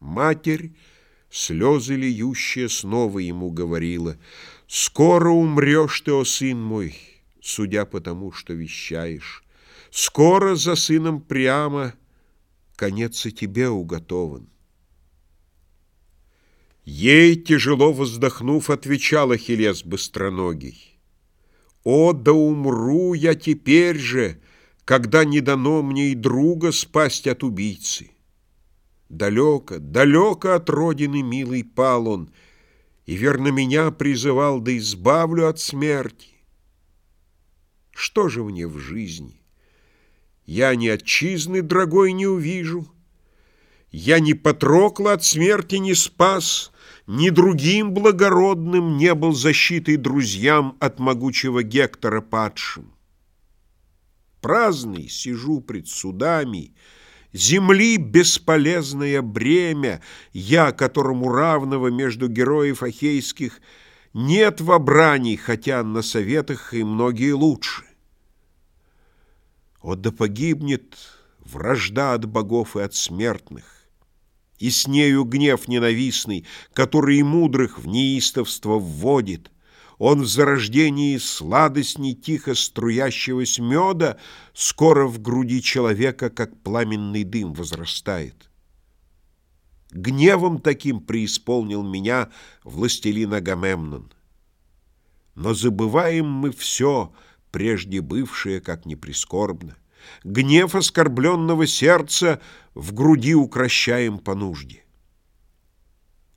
Матерь, слезы льющая, снова ему говорила, «Скоро умрешь ты, о сын мой, судя по тому, что вещаешь. Скоро за сыном прямо конец и тебе уготован». Ей, тяжело вздохнув, отвечал Ахиллес быстроногий, «О, да умру я теперь же, когда не дано мне и друга спасть от убийцы!» Далеко, далеко от родины милый пал он, И верно меня призывал, да избавлю от смерти. Что же мне в жизни? Я ни отчизны дорогой не увижу, Я ни Патрокла от смерти не спас, Ни другим благородным не был защитой друзьям От могучего Гектора падшим. Праздный сижу пред судами, Земли бесполезное бремя, я, которому равного между героев ахейских нет в обрании, хотя на советах и многие лучше. О, да погибнет вражда от богов и от смертных, и с нею гнев ненавистный, который и мудрых в неистовство вводит, он в зарождении сладостней тихо струящегося меда скоро в груди человека, как пламенный дым, возрастает. Гневом таким преисполнил меня властелин Агамемнон. Но забываем мы все, прежде бывшее, как ни прискорбно. Гнев оскорбленного сердца в груди укращаем по нужде.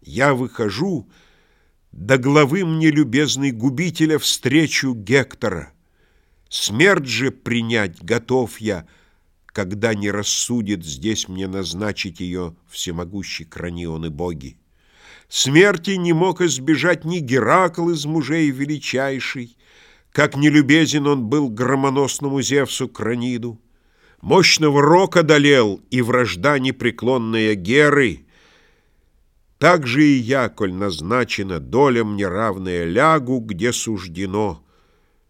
Я выхожу, до главы мне любезный губителя встречу Гектора. Смерть же принять готов я, когда не рассудит здесь мне назначить ее всемогущий кранион и боги. Смерти не мог избежать ни Геракл из мужей величайший, как нелюбезен он был громоносному Зевсу Краниду. Мощного рока одолел и вражда непреклонная Геры — так же и я, коль назначена доля мне равная, лягу, где суждено,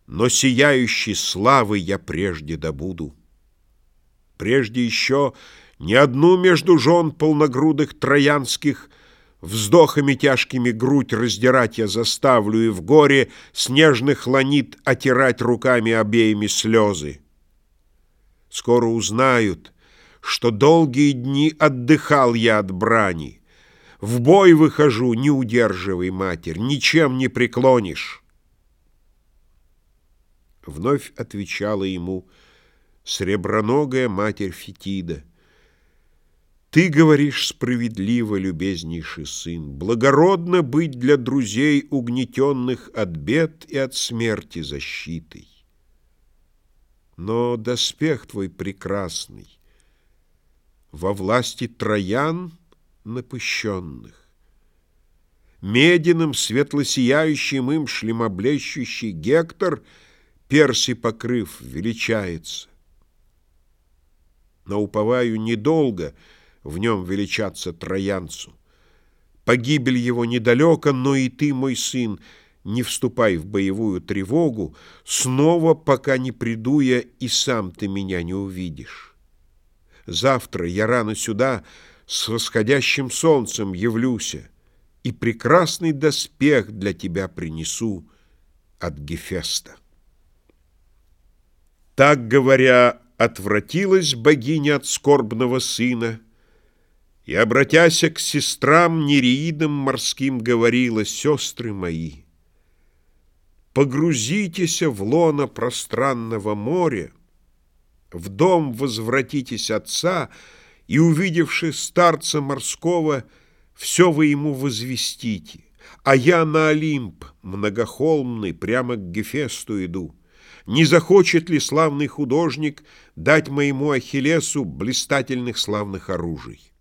но сияющей славы я прежде добуду. Прежде еще ни одну между жен полногрудых троянских Вздохами тяжкими грудь раздирать я заставлю, И в горе снежных ланит отирать руками обеими слезы. Скоро узнают, что долгие дни отдыхал я от брани, в бой выхожу, не удерживай, матерь, ничем не преклонишь. Вновь отвечала ему среброногая матерь Фетида. Ты говоришь справедливо, любезнейший сын, благородно быть для друзей угнетенных от бед и от смерти защитой. Но доспех твой прекрасный во власти троян — напыщенных. Мединым, светлосияющим им шлемоблещущий Гектор, перси покрыв, величается. Но уповаю недолго в нем величаться троянцу. Погибель его недалеко, но и ты, мой сын, не вступай в боевую тревогу, снова, пока не приду я, и сам ты меня не увидишь. Завтра я рано сюда с восходящим солнцем явлюся, и прекрасный доспех для тебя принесу от Гефеста. Так говоря, отвратилась богиня от скорбного сына, и, обратясь к сестрам нереидам морским, говорила, «Сестры мои, погрузитесь в лоно пространного моря, в дом возвратитесь отца, и, увидевши старца морского, все вы ему возвестите, а я на Олимп, многохолмный, прямо к Гефесту иду. Не захочет ли славный художник дать моему Ахиллесу блистательных славных оружий?